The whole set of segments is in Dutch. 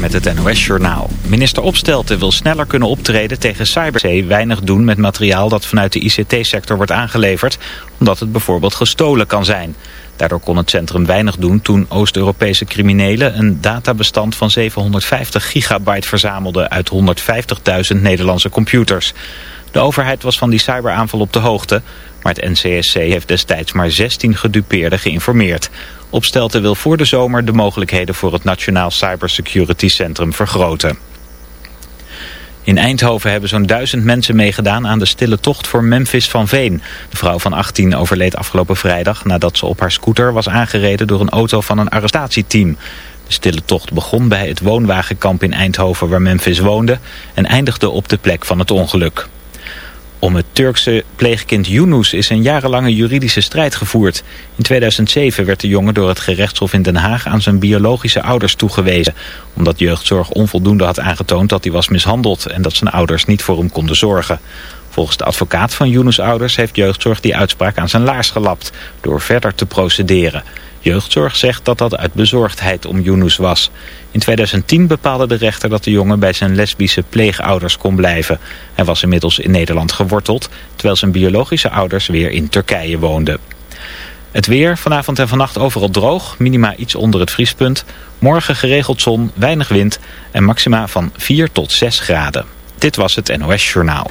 Met het NOS-journaal. Minister Opstelten wil sneller kunnen optreden tegen cyber. weinig doen met materiaal dat vanuit de ICT-sector wordt aangeleverd... omdat het bijvoorbeeld gestolen kan zijn. Daardoor kon het centrum weinig doen toen Oost-Europese criminelen... een databestand van 750 gigabyte verzamelden uit 150.000 Nederlandse computers. De overheid was van die cyberaanval op de hoogte... maar het NCSC heeft destijds maar 16 gedupeerden geïnformeerd... Opstelten wil voor de zomer de mogelijkheden voor het Nationaal Cybersecurity Centrum vergroten. In Eindhoven hebben zo'n duizend mensen meegedaan aan de stille tocht voor Memphis van Veen. De vrouw van 18 overleed afgelopen vrijdag nadat ze op haar scooter was aangereden door een auto van een arrestatieteam. De stille tocht begon bij het woonwagenkamp in Eindhoven waar Memphis woonde en eindigde op de plek van het ongeluk. Om het Turkse pleegkind Yunus is een jarenlange juridische strijd gevoerd. In 2007 werd de jongen door het gerechtshof in Den Haag aan zijn biologische ouders toegewezen. Omdat jeugdzorg onvoldoende had aangetoond dat hij was mishandeld en dat zijn ouders niet voor hem konden zorgen. Volgens de advocaat van Yunus ouders heeft jeugdzorg die uitspraak aan zijn laars gelapt door verder te procederen. Jeugdzorg zegt dat dat uit bezorgdheid om Yunus was. In 2010 bepaalde de rechter dat de jongen bij zijn lesbische pleegouders kon blijven. Hij was inmiddels in Nederland geworteld, terwijl zijn biologische ouders weer in Turkije woonden. Het weer, vanavond en vannacht overal droog, minima iets onder het vriespunt. Morgen geregeld zon, weinig wind en maxima van 4 tot 6 graden. Dit was het NOS Journaal.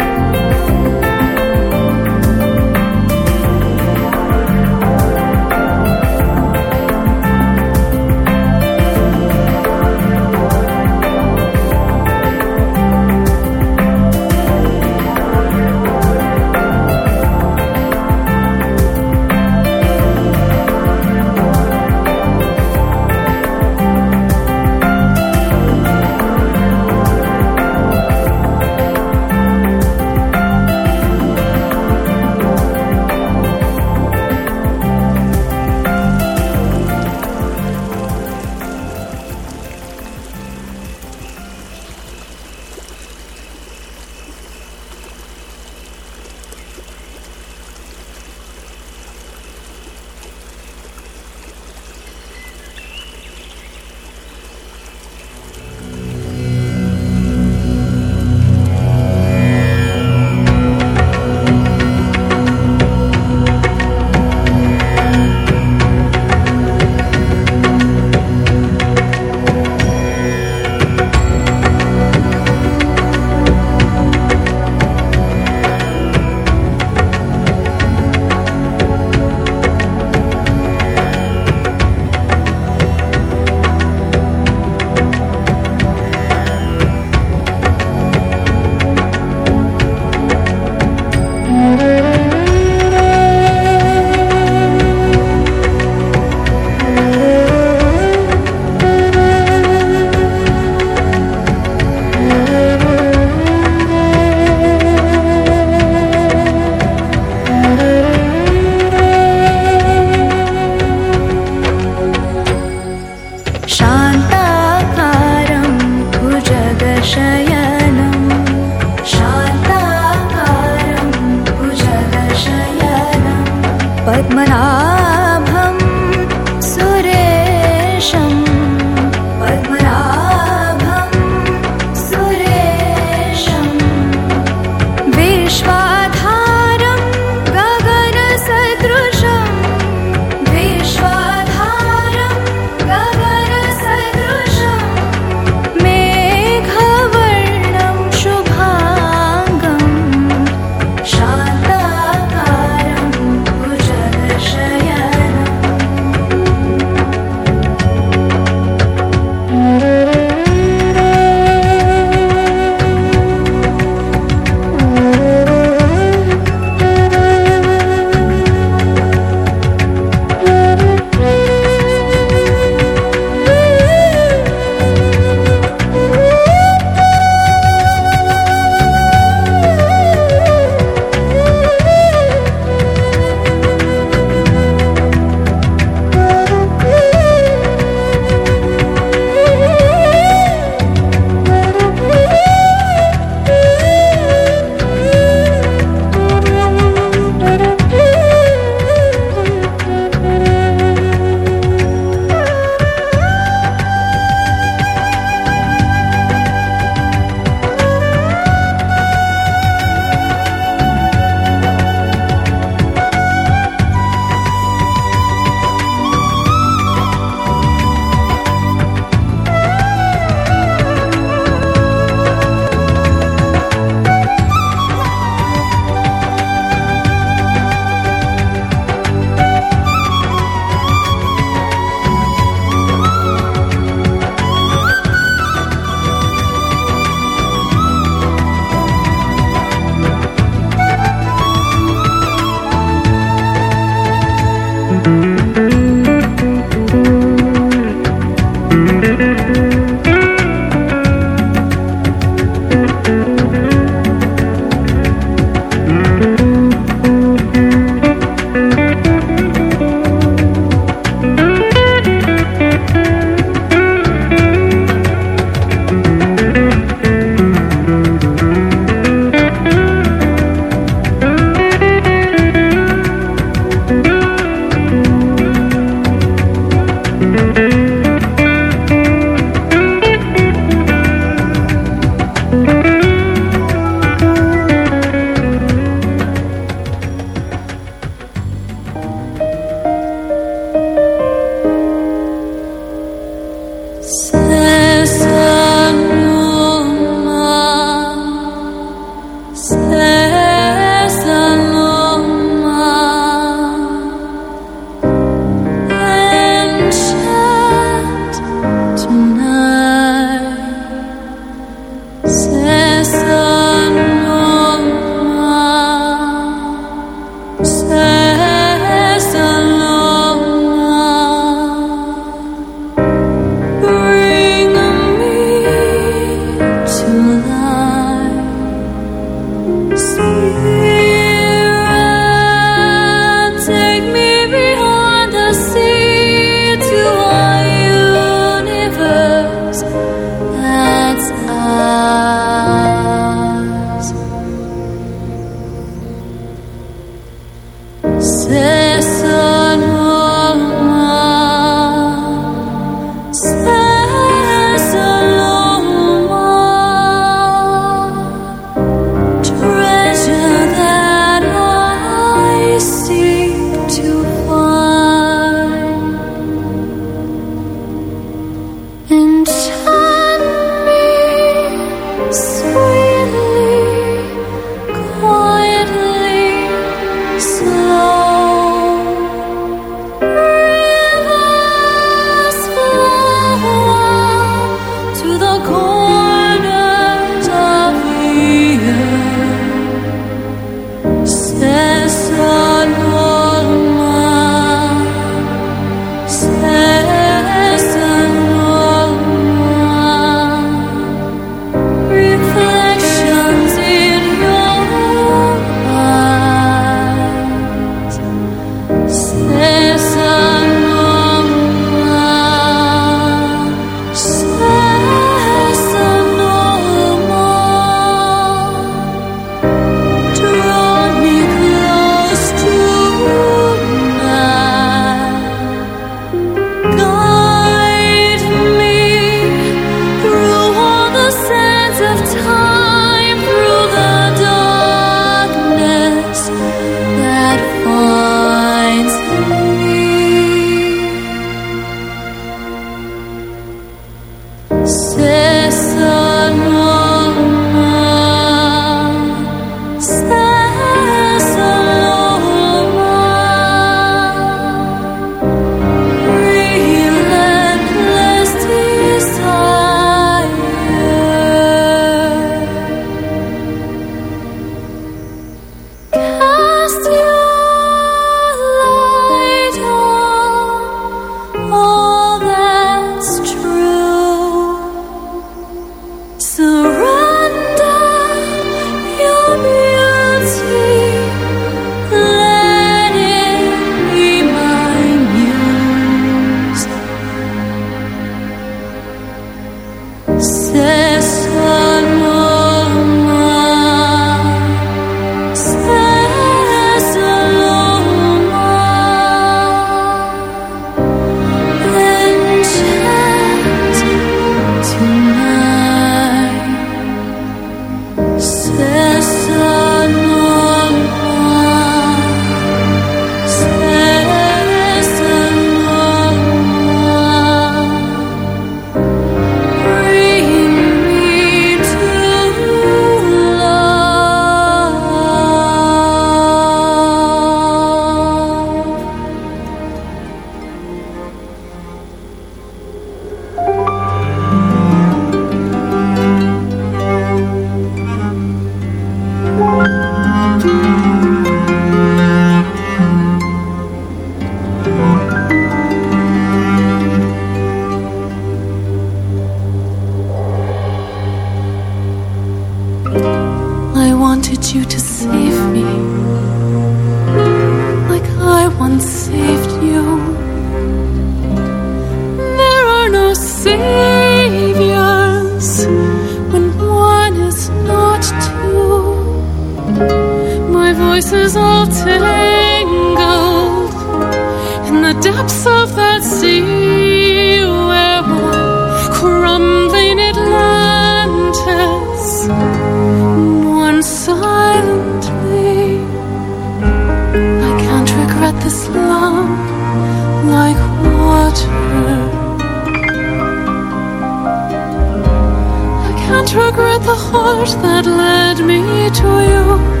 That led me to you.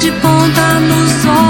De ponta nos olhos